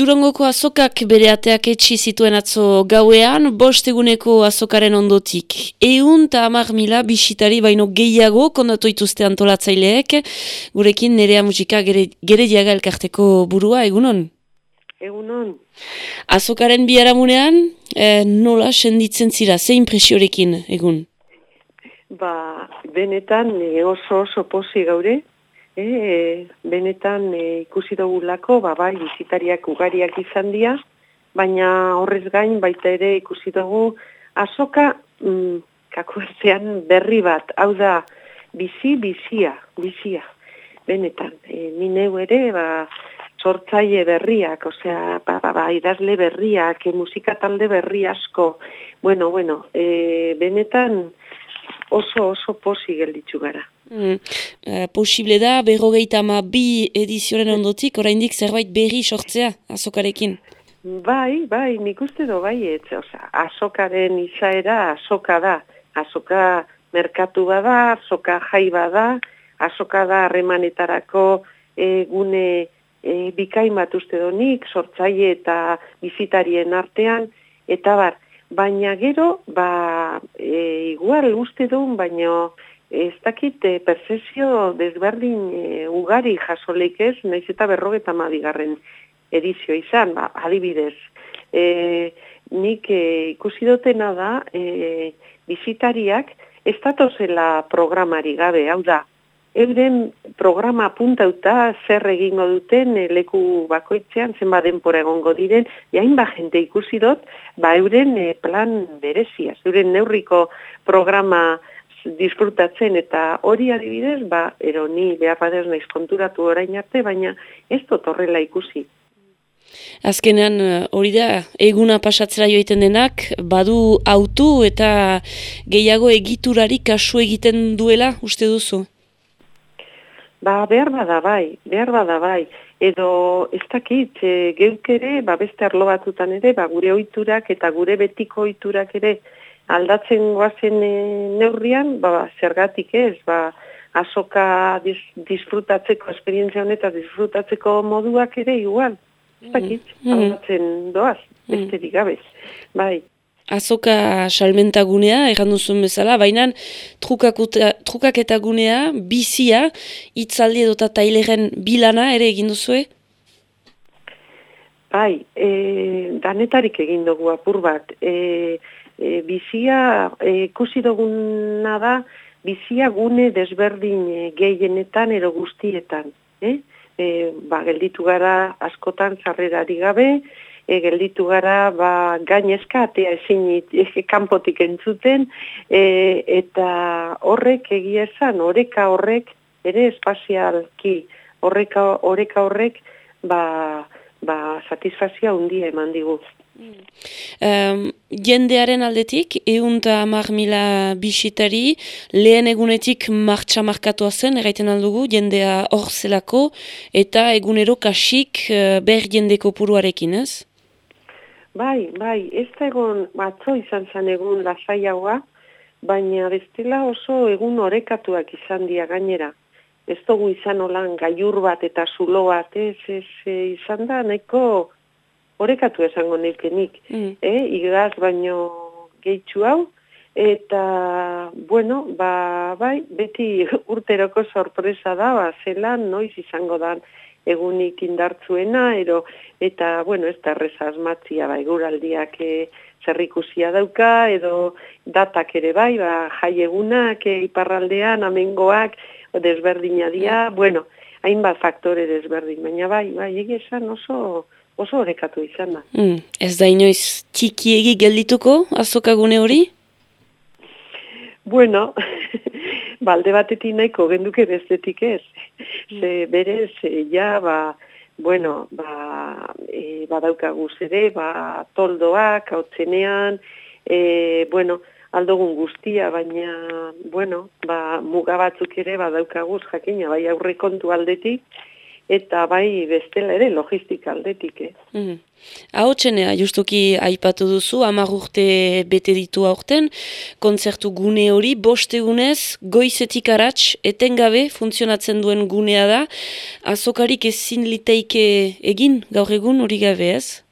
Durangoko azokak bere ateak etxi zituen atzo gauean, bost eguneko azokaren ondotik. Eun eta amar mila bisitari baino gehiago kondatu ituzte antolatzaileek, gurekin nerea musika gere, gere diaga elkarteko burua, egunon? Egunon. Azokaren biharamunean, eh, nola senditzen zira, ze impresiorekin, egun? Ba, benetan oso oso posi gaure, e, benetan e, ikusi dugulako, ba, bai, bizitariak ugariak izan dira, baina horrez gain baita ere ikusi dugu azoka mm, kakuertzean berri bat, hau da, bizi, bizia, bizia, benetan, e, mineu ere, ba, sortzaile berriak, osea, ba, ba, ba, idazle berriak, e, musika talde berri asko, bueno, bueno, e, benetan oso oso posi gelditzu gara. Mm. Uh, posible da, berrogeita ama bi edizioaren ondotik, oraindik zerbait berri sortzea azokarekin? Bai, bai, nik uste do bai, ez, oza, azokaren izaera azoka da, azoka merkatu bada, azoka jai bada, azoka da harremanetarako egune e, bikain bat uste donik, sortzaile eta bizitarien artean, eta bar, baina gero, ba, e, igual uste duen, baina ez dakit e, desberdin e, ugari jasoleik ez, nahiz eta berrogeta madigarren edizio izan, ba, adibidez. E, nik e, ikusi dutena da, e, bizitariak ez datozela programari gabe, hau da, euren programa puntauta zer egingo duten e, leku bakoitzean, zenba denpora egongo diren, jain ba jente ikusi dut, ba euren plan bereziaz, euren neurriko programa disfrutatzen eta hori adibidez, ba, ero ni behar badez naiz konturatu orain arte, baina ez dut horrela ikusi. Azkenean eh, hori da, eguna pasatzera joiten denak, badu autu eta gehiago egiturari kasu egiten duela, uste duzu? Ba, behar bada bai, behar bada bai. Edo ez dakit, e, geuk ere, ba, beste arlo batutan ere, ba, gure oiturak eta gure betiko oiturak ere, aldatzen goazen e, neurrian, ba, zergatik ez, ba, azoka dis, disfrutatzeko, esperientzia honetan disfrutatzeko moduak ere igual. Ez dakit, mm -hmm. aldatzen doaz, beste gabez. Bai. Azoka salmentagunea, errandu zuen bezala, baina trukak eta gunea, bizia, itzaldi edo eta taileren bilana ere egin duzue? Bai, e, danetarik egin dugu apur bat. E, e, bizia e, ikusi duguna da bizia gune desberdin e, gehienetan ero guztietan. Eh? E, ba, gelditu gara askotan zarrerari gabe, e, gelditu gara ba, gainezka atea ezin e, kanpotik entzuten, e, eta horrek egia esan, horreka horrek, ere espazialki, horreka, horreka horrek, ba, ba, satisfazioa undia eman digut. Um, jendearen aldetik, eunta amar mila bisitari, lehen egunetik martxa markatua zen, erraiten aldugu, jendea hor zelako, eta egunero kasik uh, ber jendeko puruarekin, ez? Bai, bai, ez da egon, batzo izan zen egun lasaiagoa, baina bestela oso egun orekatuak izan dia gainera. Ez dugu izan olan gaiur bat eta zulo bat, ez, ez, izan da, nahiko orekatu esango nekenik, mm. eh, igaz baino gehitxu hau, eta, bueno, ba, bai, beti urteroko sorpresa da, ba, zelan, noiz izango da egunik indartzuena, ero, eta, bueno, ez da asmatzia, bai, guraldiak e, zerrikusia dauka, edo datak ere bai, ba, jai egunak, e, iparraldean, amengoak, desberdina dia, mm. bueno, hainbat faktore desberdin, baina bai, bai, egesan oso, oso horrekatu izan da. Mm, ez da inoiz txikiegi geldituko azokagune hori? Bueno, balde batetik nahiko genduke bestetik ez. Mm. Ze berez, ja, ba, bueno, ba, e, badaukaguz ere, ba, toldoak, hau txenean, e, bueno, aldogun guztia, baina, bueno, ba, mugabatzuk ere badaukaguz jakina, bai aurrekontu aldetik, eta bai bestela ere logistika aldetik. Eh? Mm. Hau txenea, justuki aipatu duzu, amar urte bete ditu aurten, kontzertu gune hori, bost egunez, goizetik aratz, etengabe funtzionatzen duen gunea da, azokarik ezin liteike egin gaur egun hori gabe ez?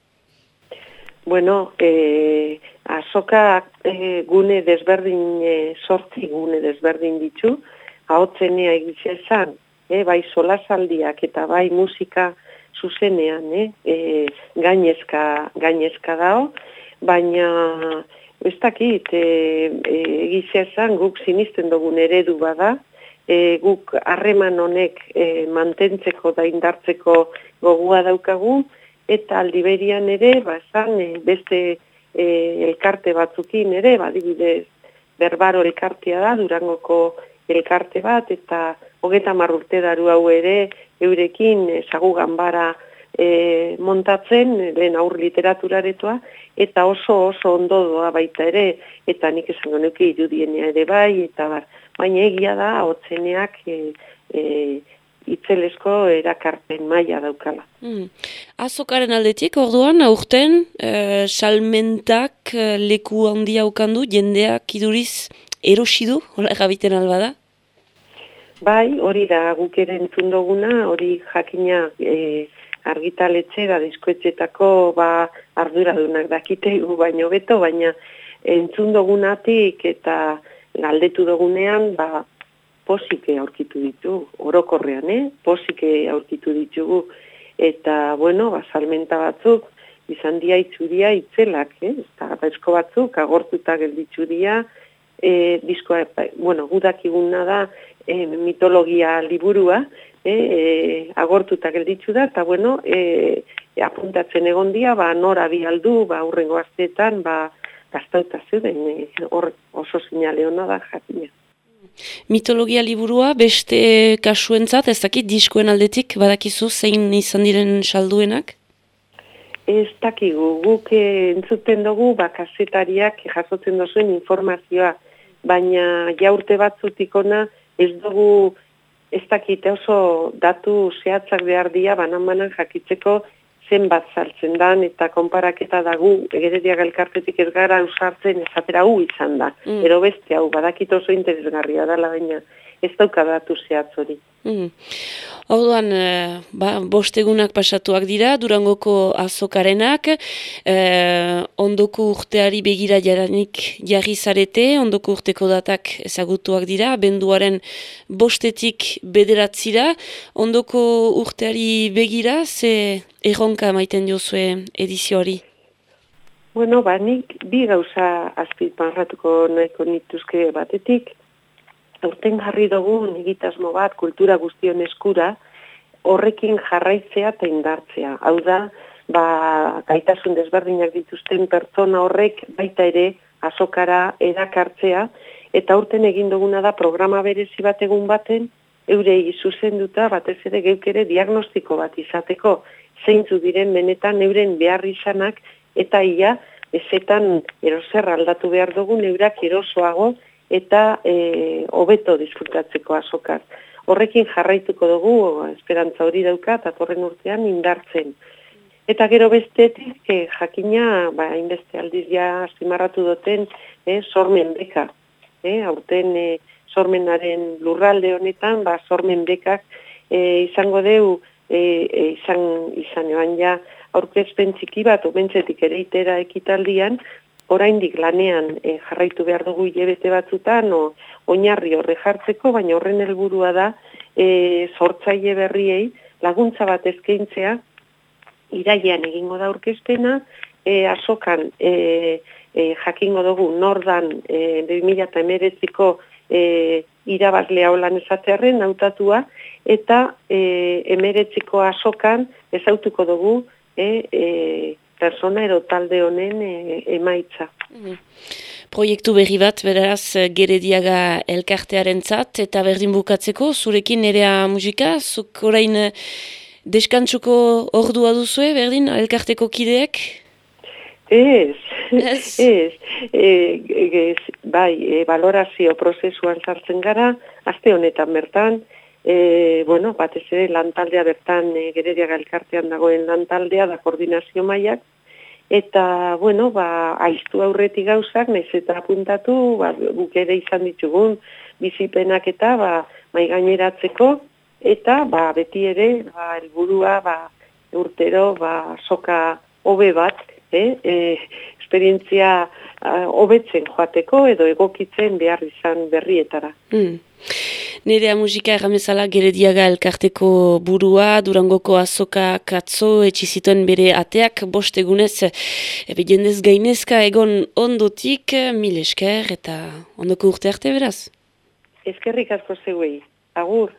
Bueno, e, azoka e, gune desberdin, e, sortzi gune desberdin ditu, hau txenea egitzen e, bai solasaldiak eta bai musika, zuzenean, eh? e, gainezka, gainezka dao, baina ez dakit, e, e, egizia esan guk sinisten dugun eredu bada, e, guk harreman honek e, mantentzeko da indartzeko gogua daukagu, eta aldiberian ere, ba, esan, e, beste e, elkarte batzukin ere, badibidez, berbaro elkartea da, durangoko elkarte bat, eta hogeta marrurte daru hau ere, eurekin ezagu ganbara e, montatzen, lehen aur literaturaretoa, eta oso oso ondo doa baita ere, eta nik esan genuke irudienea ere bai, eta bar, baina egia da, hotzeneak e, e, itzelesko erakarpen maila daukala. Hmm. Azokaren aldetik, orduan, aurten, e, salmentak e, leku handia ukandu, jendeak iduriz erosidu, hola egabiten alba da? Bai, hori da guk ere entzun hori jakina e, argitaletxe da diskoetxetako ba, arduradunak dakite baino beto, baina entzun eta galdetu dugunean ba, posike aurkitu ditu, orokorrean, eh? posike aurkitu ditugu, eta, bueno, ba, salmenta batzuk, izan dia itzuria itzelak, eh? eta esko batzuk, agortuta gelditzu dia, e, diskoa, bueno, gudakiguna da, e, mitologia liburua, e, e, agortuta gelditzu da, eta bueno, e, apuntatzen egon dia, ba, nora bi aldu, ba, urrengo azteetan, ba, gaztauta zuden, e, oso sinale hona da jakina. Mitologia liburua, beste kasuentzat, ez dakit diskoen aldetik, badakizu zein izan diren salduenak? Ez dakigu, guk entzuten dugu, ba, kasetariak jasotzen duzuen informazioa, baina jaurte batzutik ona ez dugu ez dakite oso datu zehatzak behar dia banan-banan jakitzeko zenbat zartzen dan eta konparaketa dagu egeredia elkartetik ez gara usartzen ezatera hu izan da. Mm. Ero beste hau badakit oso interesgarria dela baina ez dauka datu zehatz hori. Mm. Orduan, e, ba, bostegunak pasatuak dira, durangoko azokarenak, e, ondoko urteari begira jaranik jarri zarete, ondoko urteko datak ezagutuak dira, benduaren bostetik bederatzira, ondoko urteari begira, ze erronka maiten diozue edizioari? Bueno, ba, nik bi gauza azpit nahiko nituzke batetik, aurten jarri dugu nigitasmo bat kultura guztion eskura horrekin jarraitzea eta indartzea. Hau da, ba, gaitasun desberdinak dituzten pertsona horrek baita ere azokara erakartzea eta aurten egin duguna da programa berezi bat egun baten eurei zuzenduta batez ere geuk ere diagnostiko bat izateko zeintzu diren benetan euren behar izanak eta ia ezetan erozer aldatu behar dugu eurak erosoago eta e, hobeto disfrutatzeko azokar. Horrekin jarraituko dugu, esperantza hori dauka, eta torren urtean indartzen. Eta gero bestetik, e, jakina, ba, inbeste aldiz ja astimarratu duten, e, sormen beka. E, aurten e, sormenaren lurralde honetan, ba, sormen bekak e, izango deu, e, e, izan, izan joan ja, aurkezpen txiki bat, omentzetik ere itera ekitaldian, oraindik lanean e, jarraitu behar dugu hilebete batzutan, o, oinarri horre jartzeko, baina horren helburua da e, sortzaile berriei laguntza bat eskaintzea iraian egingo da aurkezpena, e, azokan e, e, jakingo dugu nordan e, 2008ko e, irabazle haulan esatearen nautatua, eta e, emeretziko azokan ezautuko dugu e, e, persona ero talde honen e, emaitza. Mm. Proiektu berri bat, beraz, gerediaga elkartearen zat, eta berdin bukatzeko, zurekin nerea musika, zuk orain eh, deskantzuko ordua duzue, berdin, elkarteko kideek? Ez, ez, ez, e, bai, e, valorazio prozesuan sartzen gara, aste honetan bertan, e, bueno, batez ere lantaldea bertan e, gerediaga elkartean dagoen lantaldea da koordinazio mailak, eta, bueno, ba, aiztu aurretik gauzak, nahiz eta apuntatu, ba, guk ere izan ditugun, bizipenak eta, ba, maigaineratzeko, eta, ba, beti ere, ba, elburua, ba, urtero, ba, soka hobe bat, eh, e, esperientzia hobetzen joateko edo egokitzen behar izan berrietara. Mm. Nerea musika erramezala gerediaga elkarteko burua, durangoko azoka katzo etxizituen bere ateak, bost egunez, ebe jendez gainezka egon ondotik, mil esker eta ondoko urte arte beraz? Eskerrik asko zeuei, agur.